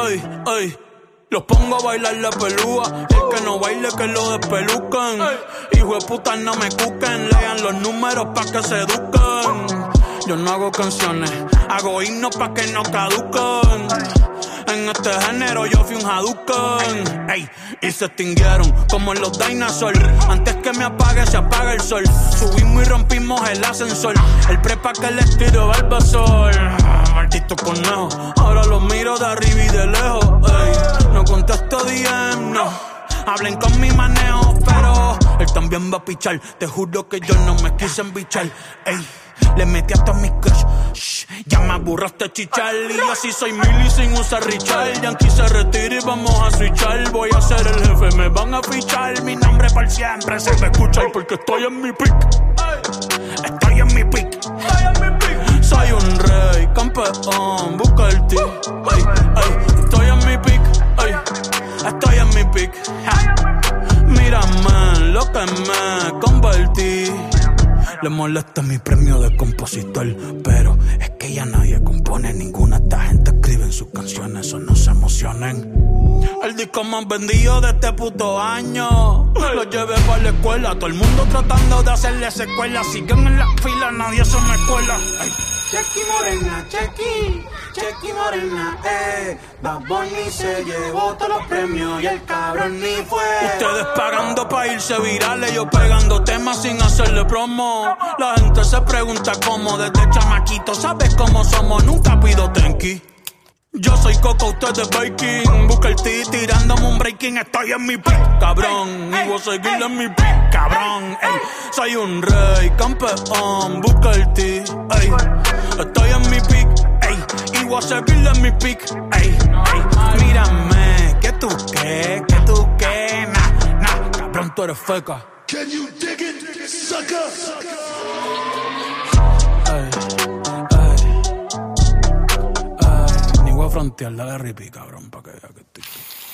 Ay, ay. Los pongo a bailar la pelúa. El que no baile, que lo despelucan. Hijo de puta, no me cuquen. Lean los números pa' que se eduquen. Yo no hago canciones, hago himnos pa' que no caduquen. En este género yo fui un Hadouken. Ey, y se extinguieron como los dinosaurs. Antes que me apague, se apaga el sol. Subimos y rompimos el ascensor. El prepa que les tiro sol. Maldito conejo. Ahora los miro de arriba y de lejos. Ey, no contesto DM, no. Hablen con mi manejo, pero él también va a pichar. Te juro que yo no me quise embichar. Ey. Le metí hasta mis crush. Shh, ya me aburraste chichar. Y así soy mili sin usar Richard. Yankee se retira y vamos a switchar. Voy a ser el jefe, me van a fichar. Mi nombre para siempre se me escucha. Y porque estoy en mi pick. Estoy en mi pick. Campeón, busca el ti. estoy en mi pick. estoy en mi pick. Mírame lo que me convertí. Le molesta mi premio de compositor, pero es que ya nadie compone ninguna. Esta gente escribe en sus canciones, o no se emocionen. El disco más vendido de este puto año. Lo llevé para la escuela, todo el mundo tratando de hacerle secuela. Siguen en la fila, nadie se me escuela. Chequi Morena, Chequi, Chequi Morena, eh. Bad se llevó todos los premios y el cabrón ni fue. Ustedes pagando pa' irse virales, yo pegando temas sin hacerle promo. La gente se pregunta cómo desde chamaquito, ¿sabes cómo somos? Nunca pido tenki. Yo soy Coco, usted es Baking. Busca el T tirándome un breaking. Estoy en mi pick, cabrón. Y voy a seguir en mi pick, cabrón. Ey. Soy un rey, campeón. Busca el T, ey. Estoy en mi pick, ey. Y voy a seguir en mi pick, ey. ey. Mírame, que tú qué, que tú qué. Nah, nah, cabrón, tú eres feca. Can you dig it, sucker? Frontear, dale ripi, cabrón, para que